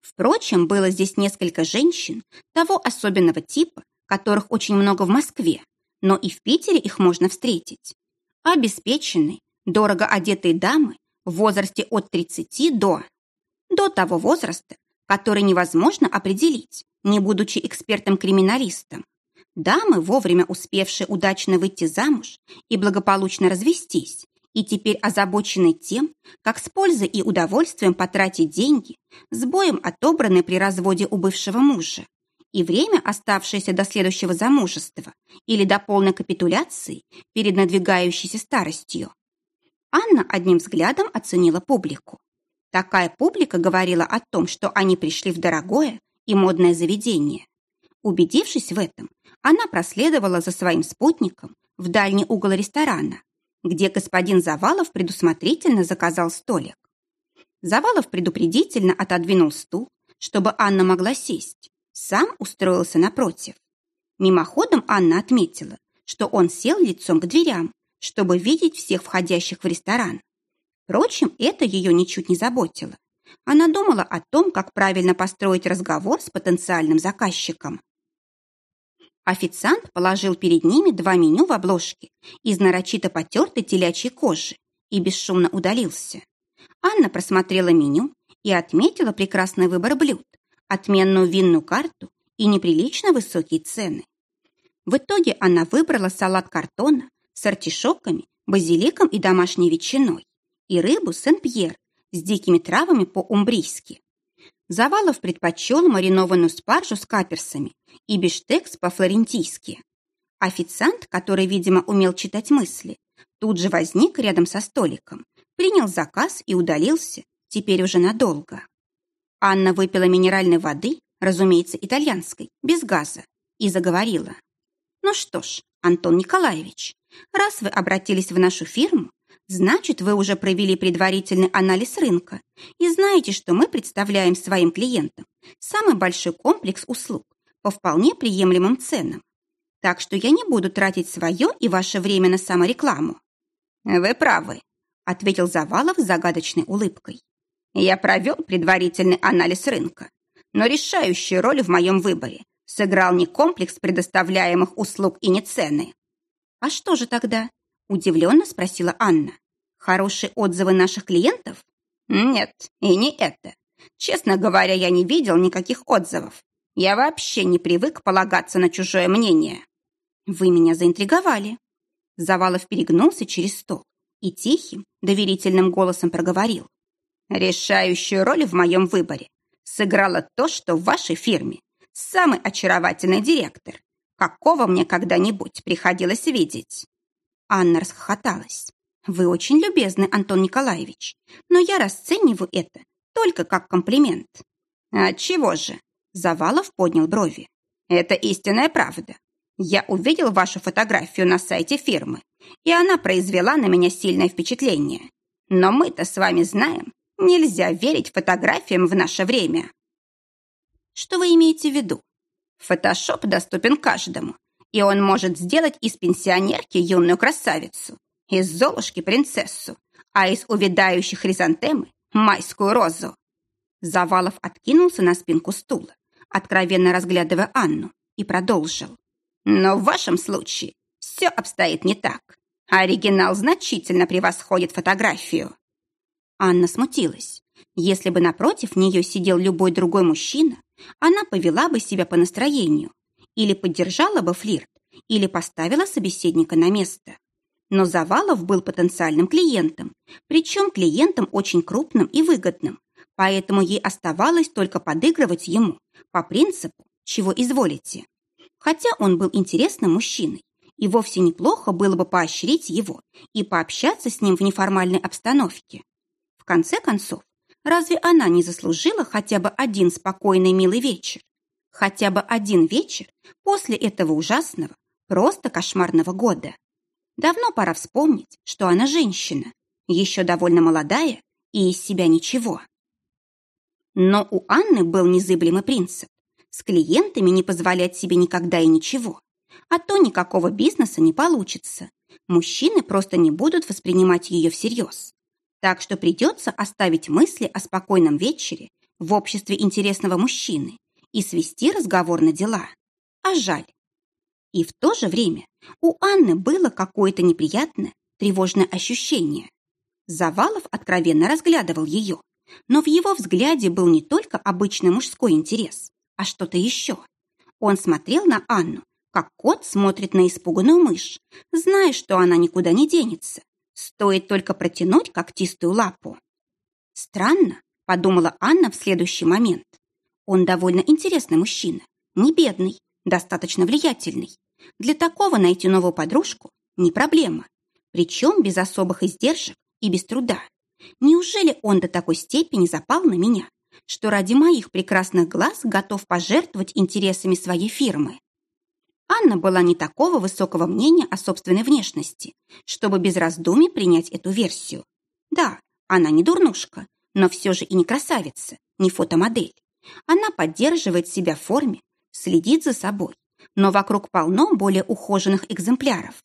Впрочем, было здесь несколько женщин того особенного типа, которых очень много в Москве, но и в Питере их можно встретить. Обеспеченные, дорого одетые дамы в возрасте от 30 до... До того возраста, который невозможно определить, не будучи экспертом-криминалистом. Дамы, вовремя успевшие удачно выйти замуж и благополучно развестись, и теперь озабоченные тем, как с пользой и удовольствием потратить деньги, с боем отобранные при разводе у бывшего мужа и время, оставшееся до следующего замужества или до полной капитуляции перед надвигающейся старостью. Анна одним взглядом оценила публику. Такая публика говорила о том, что они пришли в дорогое и модное заведение. Убедившись в этом, она проследовала за своим спутником в дальний угол ресторана, где господин Завалов предусмотрительно заказал столик. Завалов предупредительно отодвинул стул, чтобы Анна могла сесть, сам устроился напротив. Мимоходом Анна отметила, что он сел лицом к дверям, чтобы видеть всех входящих в ресторан. Впрочем, это ее ничуть не заботило. Она думала о том, как правильно построить разговор с потенциальным заказчиком. Официант положил перед ними два меню в обложке из нарочито потертой телячьей кожи и бесшумно удалился. Анна просмотрела меню и отметила прекрасный выбор блюд, отменную винную карту и неприлично высокие цены. В итоге она выбрала салат картона с артишоками, базиликом и домашней ветчиной и рыбу Сен-Пьер с дикими травами по-умбрийски. Завалов предпочел маринованную спаржу с каперсами и биштекс по-флорентийски. Официант, который, видимо, умел читать мысли, тут же возник рядом со столиком, принял заказ и удалился, теперь уже надолго. Анна выпила минеральной воды, разумеется, итальянской, без газа, и заговорила. «Ну что ж, Антон Николаевич, раз вы обратились в нашу фирму, значит, вы уже провели предварительный анализ рынка и знаете, что мы представляем своим клиентам самый большой комплекс услуг по вполне приемлемым ценам. Так что я не буду тратить свое и ваше время на саморекламу». «Вы правы», — ответил Завалов с загадочной улыбкой. Я провел предварительный анализ рынка, но решающую роль в моем выборе сыграл не комплекс предоставляемых услуг и не цены. «А что же тогда?» – удивленно спросила Анна. «Хорошие отзывы наших клиентов?» «Нет, и не это. Честно говоря, я не видел никаких отзывов. Я вообще не привык полагаться на чужое мнение». «Вы меня заинтриговали». Завалов перегнулся через стол и тихим, доверительным голосом проговорил. Решающую роль в моем выборе сыграло то, что в вашей фирме самый очаровательный директор, какого мне когда-нибудь приходилось видеть. Анна расхохоталась. Вы очень любезны, Антон Николаевич, но я расцениваю это только как комплимент. А чего же? Завалов поднял брови. Это истинная правда. Я увидел вашу фотографию на сайте фирмы, и она произвела на меня сильное впечатление. Но мы-то с вами знаем, Нельзя верить фотографиям в наше время. Что вы имеете в виду? Фотошоп доступен каждому, и он может сделать из пенсионерки юную красавицу, из золушки принцессу, а из увядающих хризантемы майскую розу. Завалов откинулся на спинку стула, откровенно разглядывая Анну, и продолжил. «Но в вашем случае все обстоит не так. Оригинал значительно превосходит фотографию». Анна смутилась. Если бы напротив нее сидел любой другой мужчина, она повела бы себя по настроению, или поддержала бы флирт, или поставила собеседника на место. Но Завалов был потенциальным клиентом, причем клиентом очень крупным и выгодным, поэтому ей оставалось только подыгрывать ему по принципу «чего изволите». Хотя он был интересным мужчиной, и вовсе неплохо было бы поощрить его и пообщаться с ним в неформальной обстановке. В конце концов, разве она не заслужила хотя бы один спокойный милый вечер? Хотя бы один вечер после этого ужасного, просто кошмарного года. Давно пора вспомнить, что она женщина, еще довольно молодая и из себя ничего. Но у Анны был незыблемый принцип с клиентами не позволять себе никогда и ничего. А то никакого бизнеса не получится. Мужчины просто не будут воспринимать ее всерьез. Так что придется оставить мысли о спокойном вечере в обществе интересного мужчины и свести разговор на дела. А жаль, и в то же время у Анны было какое-то неприятное, тревожное ощущение. Завалов откровенно разглядывал ее, но в его взгляде был не только обычный мужской интерес, а что-то еще. Он смотрел на Анну, как кот смотрит на испуганную мышь, зная, что она никуда не денется. Стоит только протянуть когтистую лапу. Странно, подумала Анна в следующий момент. Он довольно интересный мужчина, не бедный, достаточно влиятельный. Для такого найти новую подружку не проблема, причем без особых издержек и без труда. Неужели он до такой степени запал на меня, что ради моих прекрасных глаз готов пожертвовать интересами своей фирмы? Анна была не такого высокого мнения о собственной внешности, чтобы без раздумий принять эту версию. Да, она не дурнушка, но все же и не красавица, не фотомодель. Она поддерживает себя в форме, следит за собой, но вокруг полно более ухоженных экземпляров.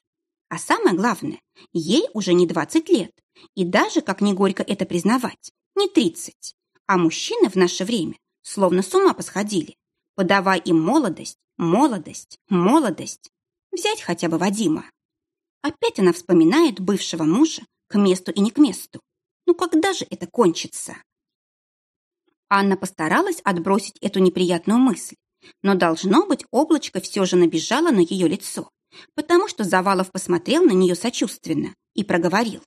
А самое главное, ей уже не 20 лет, и даже, как не горько это признавать, не 30. А мужчины в наше время словно с ума посходили. Подавай им молодость, молодость, молодость. Взять хотя бы Вадима. Опять она вспоминает бывшего мужа к месту и не к месту. Ну когда же это кончится? Анна постаралась отбросить эту неприятную мысль но, должно быть, облачко все же набежало на ее лицо, потому что Завалов посмотрел на нее сочувственно и проговорил.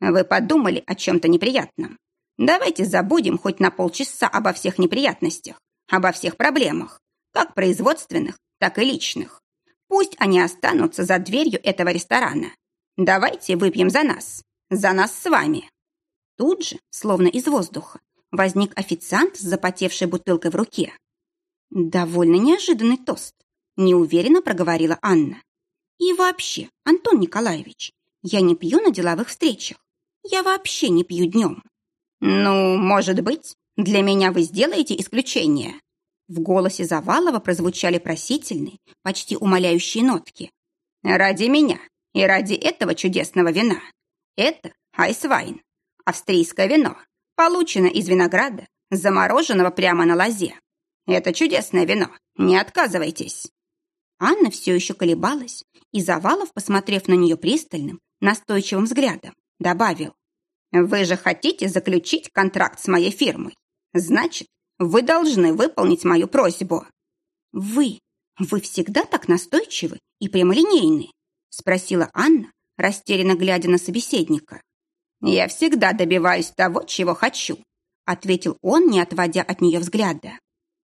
«Вы подумали о чем-то неприятном? Давайте забудем хоть на полчаса обо всех неприятностях, обо всех проблемах, как производственных, так и личных. Пусть они останутся за дверью этого ресторана. Давайте выпьем за нас, за нас с вами». Тут же, словно из воздуха, возник официант с запотевшей бутылкой в руке. Довольно неожиданный тост, неуверенно проговорила Анна. И вообще, Антон Николаевич, я не пью на деловых встречах. Я вообще не пью днем. Ну, может быть, для меня вы сделаете исключение. В голосе Завалова прозвучали просительные, почти умоляющие нотки. Ради меня и ради этого чудесного вина. Это айсвайн, австрийское вино, получено из винограда, замороженного прямо на лозе. Это чудесное вино. Не отказывайтесь. Анна все еще колебалась, и Завалов, посмотрев на нее пристальным, настойчивым взглядом, добавил. «Вы же хотите заключить контракт с моей фирмой? Значит, вы должны выполнить мою просьбу». «Вы? Вы всегда так настойчивы и прямолинейны?» спросила Анна, растерянно глядя на собеседника. «Я всегда добиваюсь того, чего хочу», ответил он, не отводя от нее взгляда.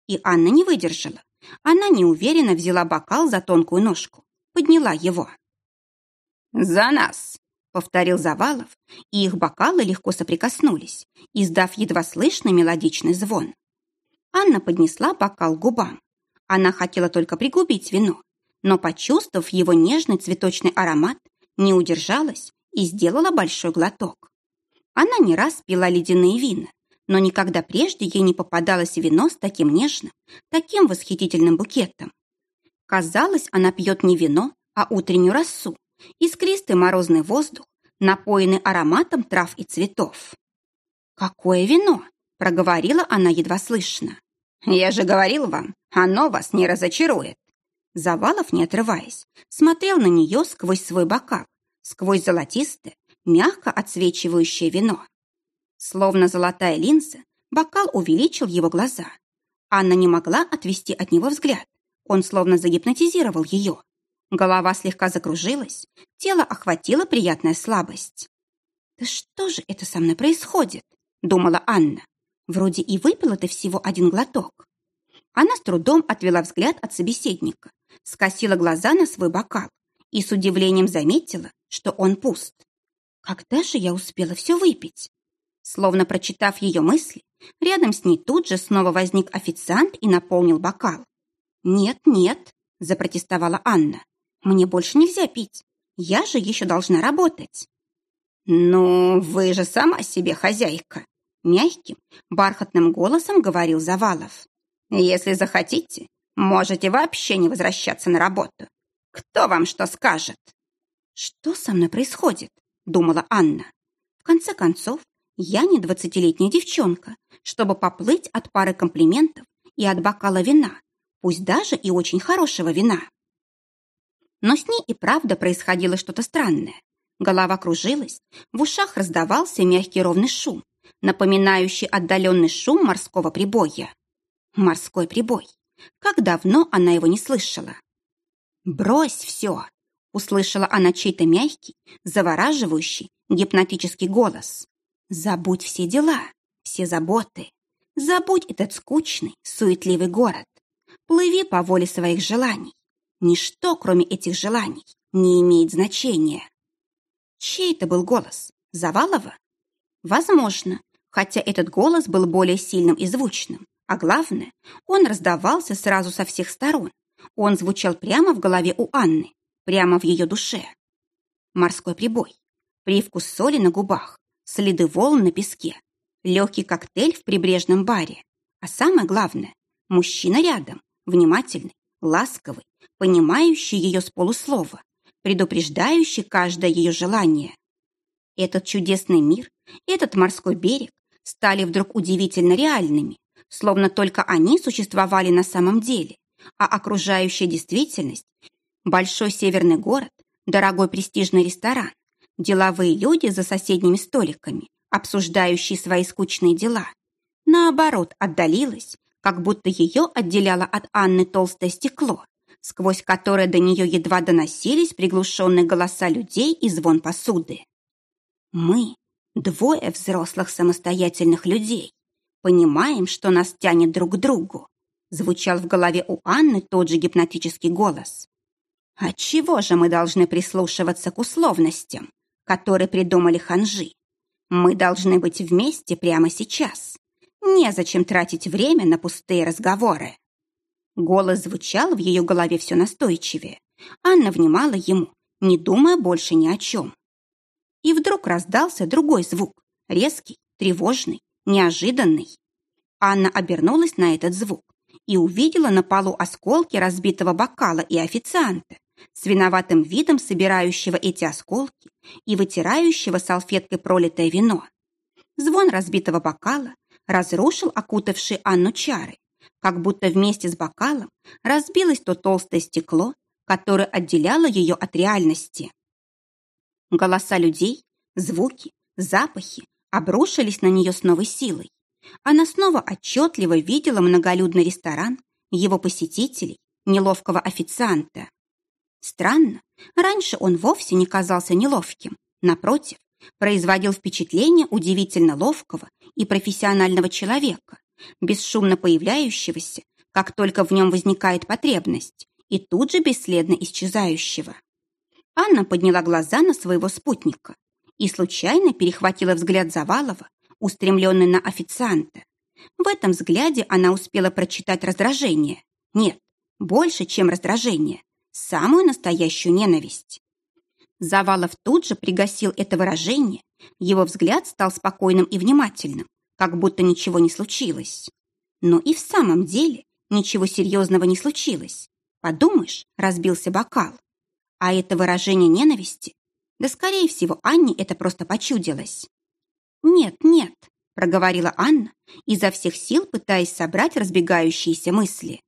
И Анна не выдержала. Она неуверенно взяла бокал за тонкую ножку, подняла его. «За нас!» — повторил Завалов, и их бокалы легко соприкоснулись, издав едва слышный мелодичный звон. Анна поднесла бокал к губам. Она хотела только пригубить вино, но, почувствовав его нежный цветочный аромат, не удержалась и сделала большой глоток. Она не раз пила ледяные вина, но никогда прежде ей не попадалось вино с таким нежным, таким восхитительным букетом. Казалось, она пьет не вино, а утреннюю росу, искристый морозный воздух, напоенный ароматом трав и цветов. «Какое вино!» — проговорила она едва слышно. «Я же говорил вам, оно вас не разочарует». Завалов, не отрываясь, смотрел на нее сквозь свой бокал, сквозь золотистое, мягко отсвечивающее вино. Словно золотая линза, бокал увеличил его глаза. Анна не могла отвести от него взгляд. Он словно загипнотизировал ее. Голова слегка закружилась, тело охватило приятная слабость. «Да что же это со мной происходит?» — думала Анна. «Вроде и выпила ты всего один глоток». Она с трудом отвела взгляд от собеседника, скосила глаза на свой бокал и с удивлением заметила, что он пуст. «Когда же я успела все выпить?» Словно прочитав ее мысли, рядом с ней тут же снова возник официант и наполнил бокал. «Нет, нет», — запротестовала Анна. «Мне больше нельзя пить. Я же еще должна работать». «Ну, вы же сама себе хозяйка!» Мягким, бархатным голосом говорил Завалов. «Если захотите, можете вообще не возвращаться на работу. Кто вам что скажет?» «Что со мной происходит?» — думала Анна. «В конце концов, я не двадцатилетняя девчонка, чтобы поплыть от пары комплиментов и от бокала вина, пусть даже и очень хорошего вина». Но с ней и правда происходило что-то странное. Голова кружилась, в ушах раздавался мягкий ровный шум, напоминающий отдаленный шум морского прибоя. Морской прибой. Как давно она его не слышала? «Брось все!» — услышала она чей-то мягкий, завораживающий, гипнотический голос. «Забудь все дела, все заботы. Забудь этот скучный, суетливый город. Плыви по воле своих желаний. Ничто, кроме этих желаний, не имеет значения. Чей это был голос? Завалова? Возможно, хотя этот голос был более сильным и звучным. А главное, он раздавался сразу со всех сторон. Он звучал прямо в голове у Анны, прямо в ее душе. Морской прибой, привкус соли на губах, следы волн на песке, легкий коктейль в прибрежном баре. А самое главное, мужчина рядом, внимательный, ласковый, понимающий ее с полуслова, предупреждающий каждое ее желание. Этот чудесный мир, этот морской берег стали вдруг удивительно реальными, словно только они существовали на самом деле, а окружающая действительность – большой северный город, дорогой престижный ресторан, деловые люди за соседними столиками, обсуждающие свои скучные дела, наоборот, отдалилась, как будто ее отделяло от Анны толстое стекло, сквозь которое до нее едва доносились приглушенные голоса людей и звон посуды. Мы, двое взрослых самостоятельных людей, понимаем, что нас тянет друг к другу, звучал в голове у Анны тот же гипнотический голос. Отчего же мы должны прислушиваться к условностям, которые придумали ханжи? Мы должны быть вместе прямо сейчас. Незачем тратить время на пустые разговоры. Голос звучал в ее голове все настойчивее. Анна внимала ему, не думая больше ни о чем. И вдруг раздался другой звук, резкий, тревожный, неожиданный. Анна обернулась на этот звук и увидела на полу осколки разбитого бокала и официанта, с виноватым видом собирающего эти осколки и вытирающего салфеткой пролитое вино. Звон разбитого бокала разрушил окутавший Анну чары, как будто вместе с бокалом разбилось то толстое стекло, которое отделяло ее от реальности. Голоса людей, звуки, запахи обрушились на нее с новой силой. Она снова отчетливо видела многолюдный ресторан, его посетителей, неловкого официанта. Странно, раньше он вовсе не казался неловким. Напротив, производил впечатление удивительно ловкого и профессионального человека, бесшумно появляющегося, как только в нем возникает потребность, и тут же бесследно исчезающего. Анна подняла глаза на своего спутника и случайно перехватила взгляд Завалова, устремленный на официанта. В этом взгляде она успела прочитать раздражение. Нет, больше, чем раздражение. Самую настоящую ненависть. Завалов тут же пригасил это выражение, его взгляд стал спокойным и внимательным, как будто ничего не случилось. Но и в самом деле ничего серьезного не случилось. Подумаешь, разбился бокал. А это выражение ненависти? Да, скорее всего, Анне это просто почудилось. «Нет, нет», проговорила Анна, изо всех сил пытаясь собрать разбегающиеся мысли.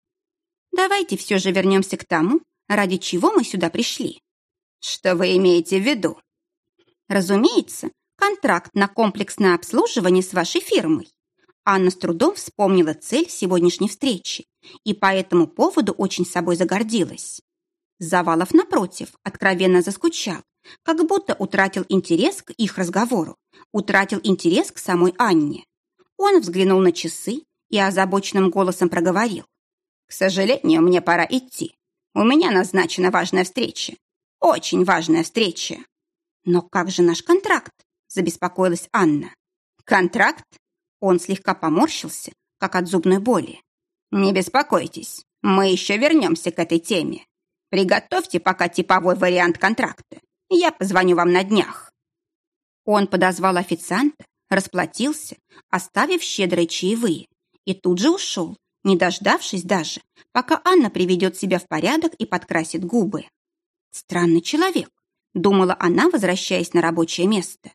Давайте все же вернемся к тому, ради чего мы сюда пришли. Что вы имеете в виду? Разумеется, контракт на комплексное обслуживание с вашей фирмой. Анна с трудом вспомнила цель сегодняшней встречи и по этому поводу очень собой загордилась. Завалов, напротив, откровенно заскучал, как будто утратил интерес к их разговору, утратил интерес к самой Анне. Он взглянул на часы и озабоченным голосом проговорил. «К сожалению, мне пора идти. У меня назначена важная встреча. Очень важная встреча». «Но как же наш контракт?» – забеспокоилась Анна. «Контракт?» Он слегка поморщился, как от зубной боли. «Не беспокойтесь, мы еще вернемся к этой теме. Приготовьте пока типовой вариант контракта. Я позвоню вам на днях». Он подозвал официанта, расплатился, оставив щедрые чаевые, и тут же ушел, не дождавшись даже, пока Анна приведет себя в порядок и подкрасит губы. «Странный человек», — думала она, возвращаясь на рабочее место.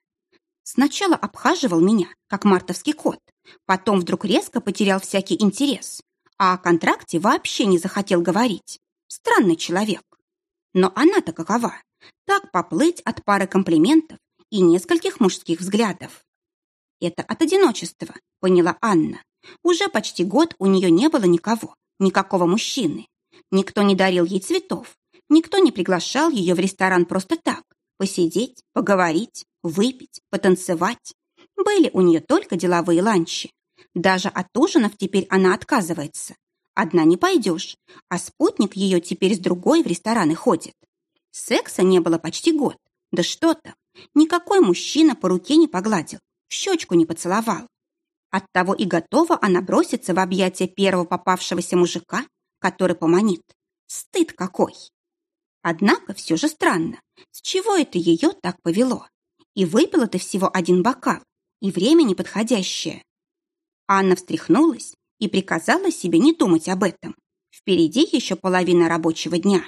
Сначала обхаживал меня, как мартовский кот, потом вдруг резко потерял всякий интерес, а о контракте вообще не захотел говорить. Странный человек. Но она-то какова? Так поплыть от пары комплиментов и нескольких мужских взглядов. Это от одиночества, поняла Анна. Уже почти год у нее не было никого, никакого мужчины. Никто не дарил ей цветов, никто не приглашал ее в ресторан просто так, посидеть, поговорить, выпить, потанцевать. Были у нее только деловые ланчи. Даже от ужинов теперь она отказывается. Одна не пойдешь, а спутник ее теперь с другой в рестораны ходит. Секса не было почти год. Да что то Никакой мужчина по руке не погладил, в щечку не поцеловал. Оттого и готова она броситься в объятия первого попавшегося мужика, который поманит. Стыд какой! Однако все же странно, с чего это ее так повело? И выпила ты всего один бокал, и время неподходящее. Анна встряхнулась и приказала себе не думать об этом. Впереди еще половина рабочего дня.